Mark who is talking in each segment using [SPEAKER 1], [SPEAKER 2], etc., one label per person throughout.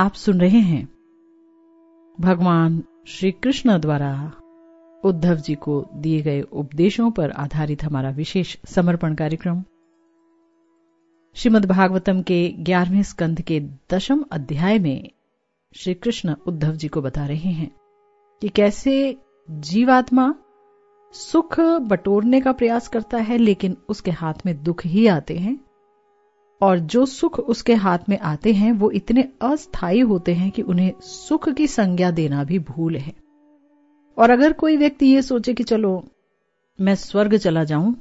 [SPEAKER 1] आप सुन रहे हैं भगवान श्री कृष्ण द्वारा उद्धव जी को दिए गए उपदेशों पर आधारित हमारा विशेष समर्पण कार्यक्रम। श्रीमद् भागवतम के ग्यारहवें स्कंध के दशम अध्याय में श्री कृष्ण उद्धव जी को बता रहे हैं कि कैसे जीवात्मा सुख बटोरने का प्रयास करता है, लेकिन उसके हाथ में दुख ही आते हैं। और जो सुख उसके हाथ में आते हैं, वो इतने अस्थायी होते हैं कि उन्हें सुख की संज्ञा देना भी भूल है। और अगर कोई व्यक्ति ये सोचे कि चलो, मैं स्वर्ग चला जाऊँ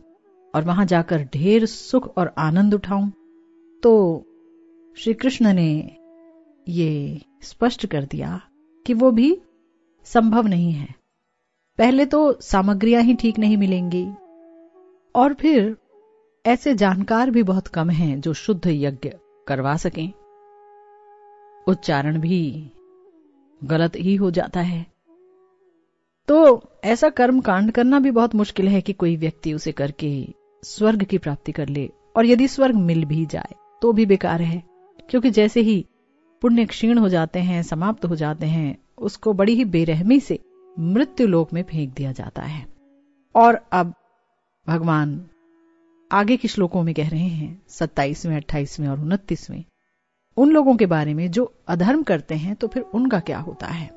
[SPEAKER 1] और वहाँ जाकर ढेर सुख और आनंद उठाऊं तो श्री कृष्ण ने ये स्पष्ट कर दिया कि वो भी संभव नहीं है। पहले तो सामग्रियाँ ही ठीक नहीं मिलेंगी। और फिर ऐसे जानकार भी बहुत कम हैं जो शुद्ध यज्ञ करवा सकें। उच्चारण भी गलत ही हो जाता है। तो ऐसा कर्म कांड करना भी बहुत मुश्किल है कि कोई व्यक्ति उसे करके स्वर्ग की प्राप्ति कर ले और यदि स्वर्ग मिल भी जाए तो भी बेकार है। क्योंकि जैसे ही पुण्य क्षीण हो जाते हैं, समाप्त हो जाते हैं, उसको बड़ी ही बेरहमी से मृत्यु लोक में फेंक दिया जाता है। और अब भगवान आगे के श्लोकों में कह रहे हैं, सत्ताईसवें, अट्ठाईसवें और उनतीसवें। उन लोगों के बारे में जो अधर्म करते हैं तो फिर उनका क्या होता है?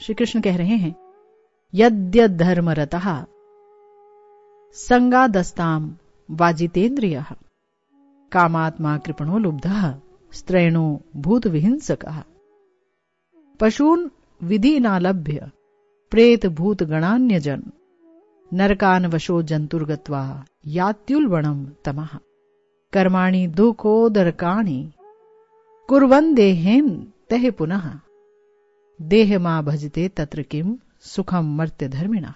[SPEAKER 1] श्री कृष्ण कह रहे हैं यद्य धर्मरत संगादस्ताम वाजितेन्द्रिय, कामात्मा कृपणो लुब्ध, स्त्रैणो भूत विहिंसक पशून विधि नालभ्य प्रेत भूत गणान्य जन नरकान वशो जंतुर्गत्वा यात्युल्बणम तमः। कर्माणि दुःखोदरकाणि कुर्वन् देहेन तह पुनः। देह माँ भजते तत्र किम सुखम मर्त्य धर्मिण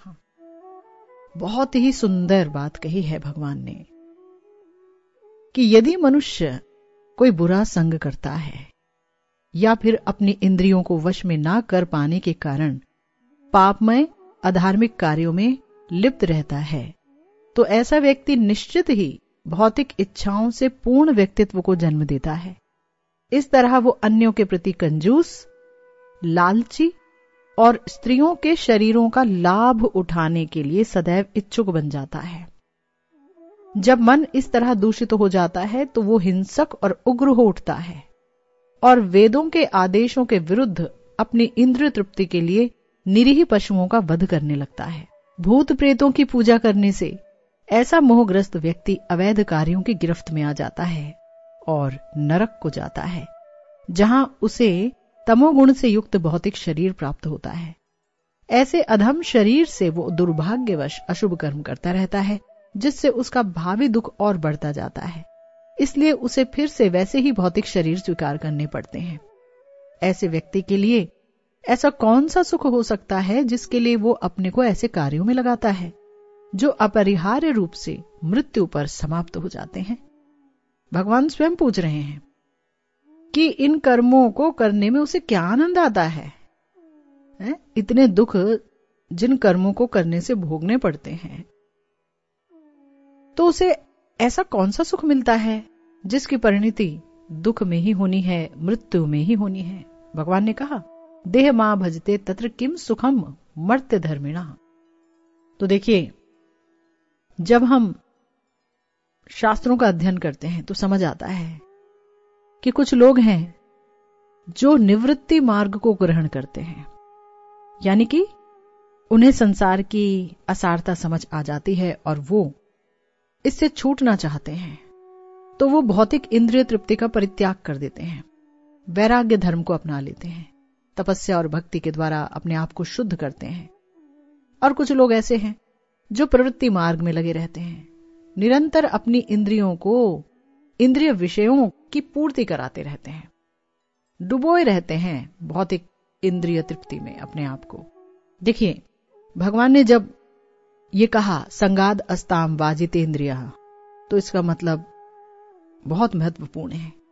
[SPEAKER 1] बहुत ही सुंदर बात कही है भगवान ने कि यदि मनुष्य कोई बुरा संग करता है या फिर अपनी इंद्रियों को वश में ना कर पाने के कारण पापमय अधार्मिक कार्यों में लिप्त रहता है। तो ऐसा व्यक्ति निश्चित ही भौतिक इच्छाओं से पूर्ण व्यक्तित्व को जन्म देता है। इस तरह वो अन्यों के प्रति कंजूस, लालची और स्त्रियों के शरीरों का लाभ उठाने के लिए सदैव इच्छुक बन जाता है। जब मन इस तरह दूषित हो जाता है तो वो हिंसक और उग्र हो उठता है और वेदों के आदेशों के विरुद्ध अपनी इंद्र तृप्ति के लिए निरीह पशुओं का वध करने लगता है। भूत प्रेतों की पूजा करने से ऐसा मोहग्रस्त व्यक्ति अवैध कार्यों की गिरफ्त में आ जाता है और नरक को जाता है, जहाँ उसे तमोगुण से युक्त भौतिक शरीर प्राप्त होता है। ऐसे अधम शरीर से वो दुर्भाग्यवश अशुभ कर्म करता रहता है, जिससे उसका भावी दुख और बढ़ता जाता है। इसलिए उसे फिर से वैसे ही भौतिक शरीर स्वीकार करने पड़ते हैं। ऐसे व्यक्ति के लिए ऐसा कौन सा सुख हो सकता है जिसके लिए वो अपने को ऐसे कार्यों में लगाता है जो अपरिहार्य रूप से मृत्यु पर समाप्त हो जाते हैं? भगवान स्वयं पूछ रहे हैं कि इन कर्मों को करने में उसे क्या आनंद आता है, है? इतने दुख जिन कर्मों को करने से भोगने पड़ते हैं। तो उसे ऐसा कौन सा सुख मिलता है जिसकी परिणति दुख में ही होनी है मृत्यु में ही होनी है? भगवान ने कहा देह माँ भजते तत्र किम सुखम मर्त्य धर्मिणा तो देखिए, जब हम शास्त्रों का अध्ययन करते हैं तो समझ आता है कि कुछ लोग हैं जो निवृत्ति मार्ग को ग्रहण करते हैं। यानी कि उन्हें संसार की असारता समझ आ जाती है और वो इससे छूटना चाहते हैं। तो वो भौतिक इंद्रिय तृप्ति का परित्याग कर देते हैं, वैराग्य धर्म को अपना लेते हैं। तपस्या और भक्ति के द्वारा अपने आप को शुद्ध करते हैं। और कुछ लोग ऐसे हैं, जो प्रवृत्ति मार्ग में लगे रहते हैं। निरंतर अपनी इंद्रियों को, इंद्रिय विषयों की पूर्ति कराते रहते हैं। डुबोए रहते हैं भौतिक इंद्रिय तृप्ति में अपने आप को। देखिए, भगवान ने जब ये कहा, संगाद अस्ताम वाजित इंद्रिया तो इसका मतलब बहुत महत्वपूर्ण है।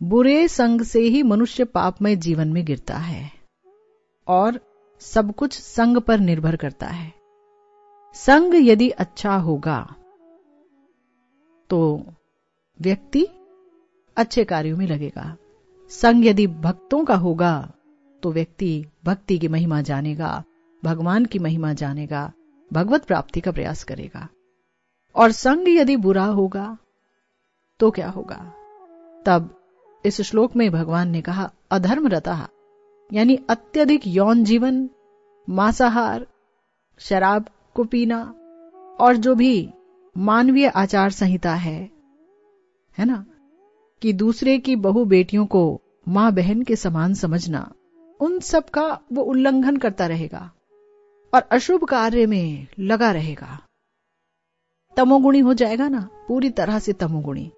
[SPEAKER 1] बुरे संग से ही मनुष्य पापमय जीवन में गिरता है और सब कुछ संग पर निर्भर करता है। संग यदि अच्छा होगा तो व्यक्ति अच्छे कार्यों में लगेगा। संग यदि भक्तों का होगा तो व्यक्ति भक्ति की महिमा जानेगा, भगवान की महिमा जानेगा, भगवत प्राप्ति का प्रयास करेगा। और संग यदि बुरा होगा तो क्या होगा? तब इस श्लोक में भगवान ने कहा अधर्म रता यानी अत्यधिक यौन जीवन, मांसाहार, शराब को पीना और जो भी मानवीय आचार संहिता है है ना? कि दूसरे की बहु बेटियों को माँ बहन के समान समझना, उन सब का वो उल्लंघन करता रहेगा, और अशुभ कार्य में लगा रहेगा। तमोगुणी हो जाएगा ना? पूरी तरह से तमोगुणी।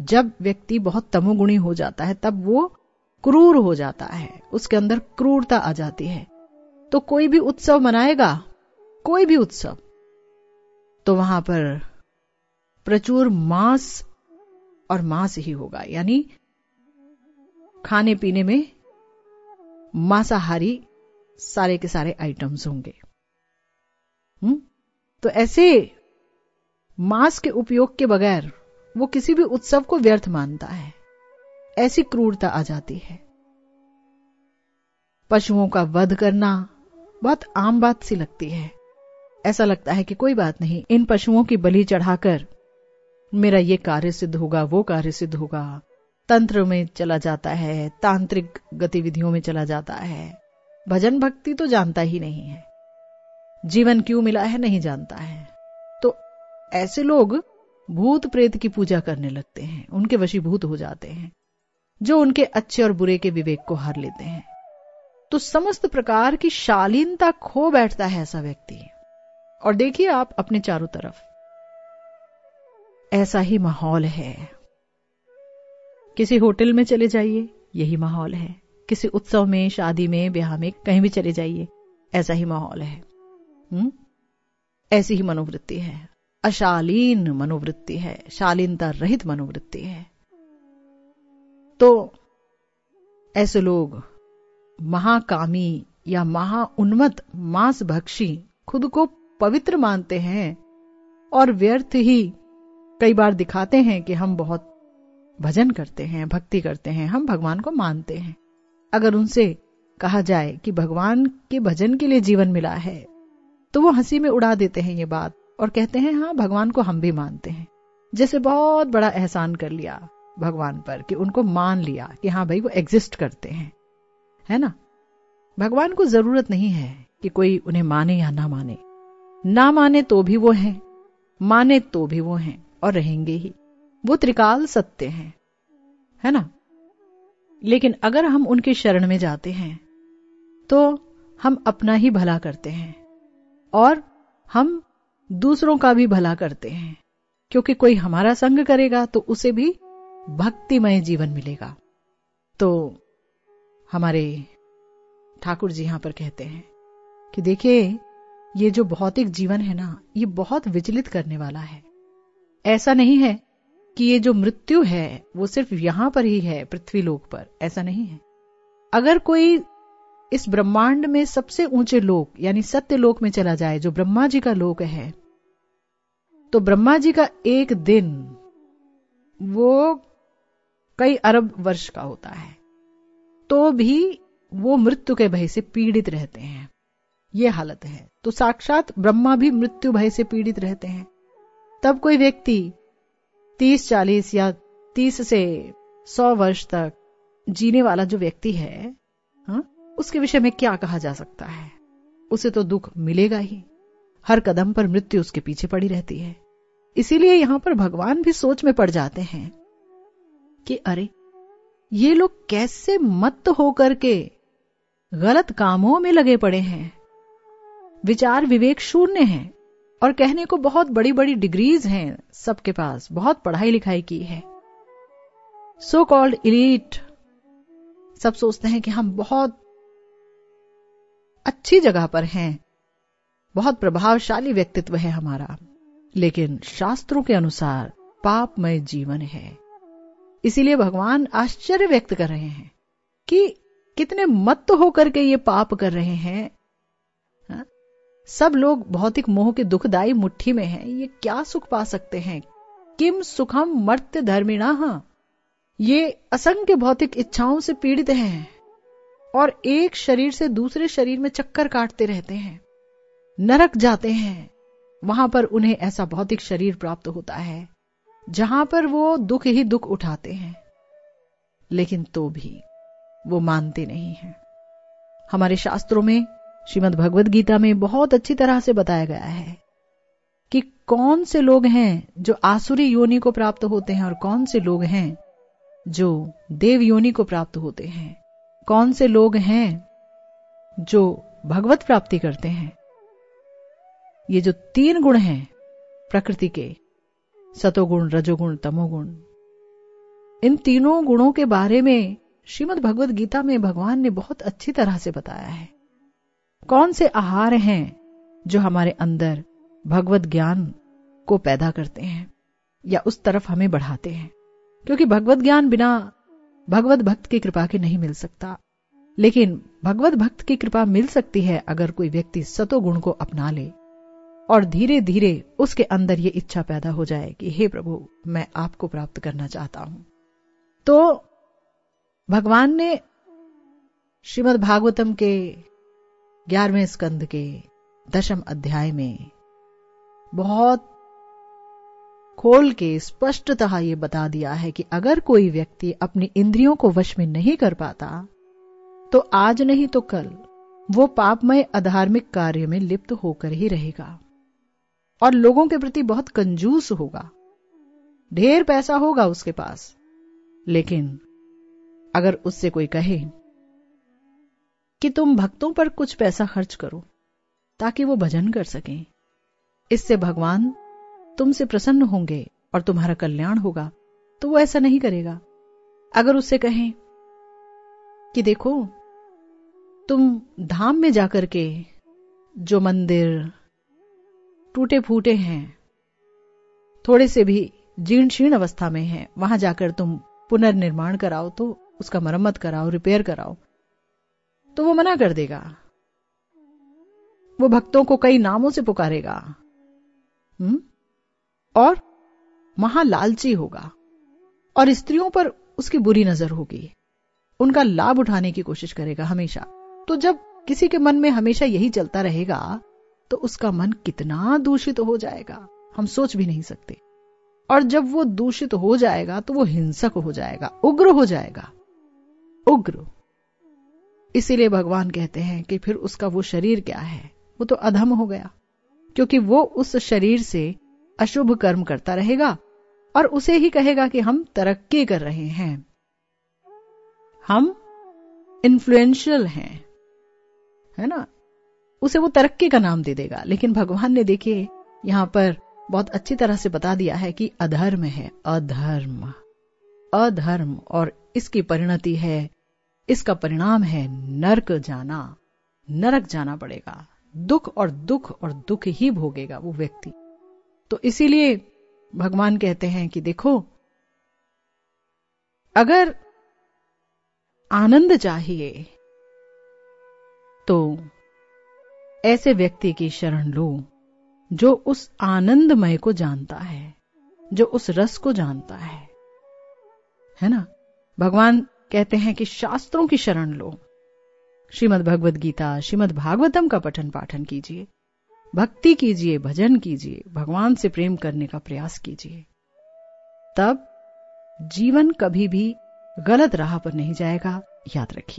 [SPEAKER 1] जब व्यक्ति बहुत तमोगुणी हो जाता है, तब वो क्रूर हो जाता है। उसके अंदर क्रूरता आ जाती है। तो कोई भी उत्सव मनाएगा, कोई भी उत्सव तो वहाँ पर प्रचुर मांस और मांस ही होगा। यानी खाने पीने में मांसाहारी सारे के सारे आइटम्स होंगे। हुँ? तो ऐसे मांस के उपयोग के बगैर वो किसी भी उत्सव को व्यर्थ मानता है। ऐसी क्रूरता आ जाती है। पशुओं का वध करना बहुत आम बात सी लगती है। ऐसा लगता है कि कोई बात नहीं, इन पशुओं की बलि चढ़ाकर मेरा ये कार्य सिद्ध होगा, वो कार्य सिद्ध होगा। तंत्र में चला जाता है, तांत्रिक गतिविधियों में चला जाता है। भजन भक्ति तो जानता ही नहीं है। जीवन क्यों मिला है नहीं जानता है। तो ऐसे लोग भूत प्रेत की पूजा करने लगते हैं। उनके वशीभूत हो जाते हैं, जो उनके अच्छे और बुरे के विवेक को हार लेते हैं। तो समस्त प्रकार की शालीनता खो बैठता है ऐसा व्यक्ति। और देखिए आप अपने चारों तरफ़। ऐसा ही माहौल है। किसी होटल में चले जाइए, यही माहौल है। किसी उत्सव में, शादी में, ब्याह में कहीं भी चले जाइए, ऐसा ही माहौल है। हुँ? ऐसी ही मनोवृत्ति है। अशालीन मनोवृत्ति है, शालीनता रहित मनोवृत्ति है। तो ऐसे लोग महाकामी या महा महाउन्मत मांस भक्षी खुद को पवित्र मानते हैं और व्यर्थ ही कई बार दिखाते हैं कि हम बहुत भजन करते हैं, भक्ति करते हैं, हम भगवान को मानते हैं। अगर उनसे कहा जाए कि भगवान के भजन के लिए जीवन मिला है तो वो हँसी में उड़ा देते हैं ये बात। और कहते हैं हाँ भगवान को हम भी मानते हैं। जैसे बहुत बड़ा एहसान कर लिया भगवान पर कि उनको मान लिया कि हाँ भाई, वो एग्जिस्ट करते हैं। है ना? भगवान को ज़रूरत नहीं है कि कोई उन्हें माने या ना माने। ना माने तो भी वो हैं, माने तो भी वो हैं और रहेंगे ही। वो त्रिकाल सत्य हैं, है ना? लेकिन अगर हम उनके शरण में जाते हैं तो हम अपना ही भला करते हैं। और हम दूसरों का भी भला करते हैं। क्योंकि कोई हमारा संग करेगा तो उसे भी भक्तिमय जीवन मिलेगा। तो हमारे ठाकुर जी यहाँ पर कहते हैं कि देखिए, ये जो भौतिक जीवन है ना, ये बहुत विचलित करने वाला है। ऐसा नहीं है कि ये जो मृत्यु है, वो सिर्फ़ यहाँ पर ही है, पृथ्वी लोक पर। ऐसा नहीं है। अगर कोई इस ब्रह्मांड में सबसे ऊँचे लोक, यानी सत्य लोक में चला जाए, जो ब्रह्मा जी का लोक है। तो ब्रह्मा जी का एक दिन, वो कई अरब वर्ष का होता है। तो भी वो मृत्यु के भय से पीड़ित रहते हैं। ये हालत है। तो साक्षात ब्रह्मा भी मृत्यु भय से पीड़ित रहते हैं। तब कोई व्यक्ति तीस, चालीस या तीस से सौ वर्ष तक जीने वाला जो व्यक्ति है, हा? उसके विषय में क्या कहा जा सकता है? उसे तो दुख मिलेगा ही। हर कदम पर मृत्यु उसके पीछे पड़ी रहती है। इसीलिए यहाँ पर भगवान भी सोच में पड़ जाते हैं कि अरे, ये लोग कैसे मत होकर के गलत कामों में लगे पड़े हैं। विचार विवेक शून्य है और कहने को बहुत बड़ी बड़ी डिग्रीज हैं सबके पास, बहुत पढ़ाई लिखाई की है। सो कॉल्ड इलीट सब सोचते हैं कि हम बहुत अच्छी जगह पर हैं। बहुत प्रभावशाली व्यक्तित्व है हमारा। लेकिन शास्त्रों के अनुसार पापमय जीवन है। इसीलिए भगवान आश्चर्य व्यक्त कर रहे हैं कि कितने मत होकर के ये पाप कर रहे हैं। सब लोग भौतिक मोह के दुखदाई मुट्ठी में हैं। ये क्या सुख पा सकते हैं? किम सुखम मर्त्य धर्मिणा? ये असंख्य भौतिक इच्छाओं से पीड़ित हैं। और एक शरीर से दूसरे शरीर में चक्कर काटते रहते हैं, नरक जाते हैं। वहाँ पर उन्हें ऐसा भौतिक शरीर प्राप्त होता है, जहाँ पर वो दुख ही दुख उठाते हैं। लेकिन तो भी वो मानते नहीं हैं। हमारे शास्त्रों में, श्रीमद भगवद गीता में बहुत अच्छी तरह से बताया गया है कि कौन से लोग हैं जो आसुरी योनि को प्राप्त होते हैं और कौन से लोग हैं जो देव योनि को प्राप्त होते हैं। कौन से लोग हैं जो भगवत प्राप्ति करते हैं? ये जो तीन गुण हैं, प्रकृति के, सतोगुण, रजोगुण, तमोगुण, इन तीनों गुणों के बारे में श्रीमद भगवत गीता में भगवान ने बहुत अच्छी तरह से बताया है। कौन से आहार हैं जो हमारे अंदर भगवत ज्ञान को पैदा करते हैं या उस तरफ़ हमें बढ़ाते हैं? क्योंकि भगवत ज्ञान बिना भगवत भक्त की कृपा के नहीं मिल सकता। लेकिन भगवत भक्त की कृपा मिल सकती है अगर कोई व्यक्ति सतो गुण को अपना ले और धीरे धीरे उसके अंदर ये इच्छा पैदा हो जाए कि, हे प्रभु, मैं आपको प्राप्त करना चाहता हूँ। तो भगवान ने श्रीमद् भागवतम के ग्यारहवें स्कंद के दशम अध्याय में बहुत खोल के स्पष्टतः ये बता दिया है कि अगर कोई व्यक्ति अपनी इंद्रियों को वश में नहीं कर पाता तो आज नहीं तो कल वो पापमय अधार्मिक कार्य में लिप्त होकर ही रहेगा और लोगों के प्रति बहुत कंजूस होगा। ढेर पैसा होगा उसके पास, लेकिन अगर उससे कोई कहे कि तुम भक्तों पर कुछ पैसा खर्च करो ताकि वो भजन कर सकें, इससे भगवान तुमसे प्रसन्न होंगे और तुम्हारा कल्याण होगा तो वो ऐसा नहीं करेगा। अगर उससे कहें कि देखो, तुम धाम में जाकर के जो मंदिर टूटे फूटे हैं, थोड़े से भी जीर्ण शीर्ण अवस्था में हैं, वहाँ जाकर तुम पुनर्निर्माण कराओ तो उसका मरम्मत कराओ, रिपेयर कराओ तो वो मना कर देगा। वो भक्तों को कई नामों से पुकारेगा। हुँ? और महालालची होगा। और स्त्रियों पर उसकी बुरी नज़र होगी। उनका लाभ उठाने की कोशिश करेगा हमेशा। तो जब किसी के मन में हमेशा यही चलता रहेगा तो उसका मन कितना दूषित हो जाएगा, हम सोच भी नहीं सकते। और जब वो दूषित हो जाएगा तो वो हिंसक हो जाएगा, उग्र हो जाएगा। उग्र। इसीलिए भगवान कहते हैं कि फिर उसका वो शरीर क्या है? वो तो अधम हो गया। क्योंकि वो उस शरीर से अशुभ कर्म करता रहेगा और उसे ही कहेगा कि हम तरक्की कर रहे हैं। हम इन्फ्लुएंशियल हैं, है ना? उसे वो तरक्की का नाम दे देगा। लेकिन भगवान ने देखिए, यहाँ पर बहुत अच्छी तरह से बता दिया है कि अधर्म है, अधर्म अधर्म, और इसकी परिणति है, इसका परिणाम है नरक जाना। नरक जाना पड़ेगा। दुख और दुख और दुख ही भोगेगा वो व्यक्ति। तो इसीलिए भगवान कहते हैं कि देखो, अगर आनंद चाहिए तो ऐसे व्यक्ति की शरण लो, जो उस आनंदमय को जानता है, जो उस रस को जानता है। है ना? भगवान कहते हैं कि शास्त्रों की शरण लो। श्रीमद भगवद गीता श्रीमद भागवतम का पठन पाठन कीजिए। भक्ति कीजिए, भजन कीजिए, भगवान से प्रेम करने का प्रयास कीजिए। तब जीवन कभी भी गलत राह पर नहीं जाएगा, याद रखिए।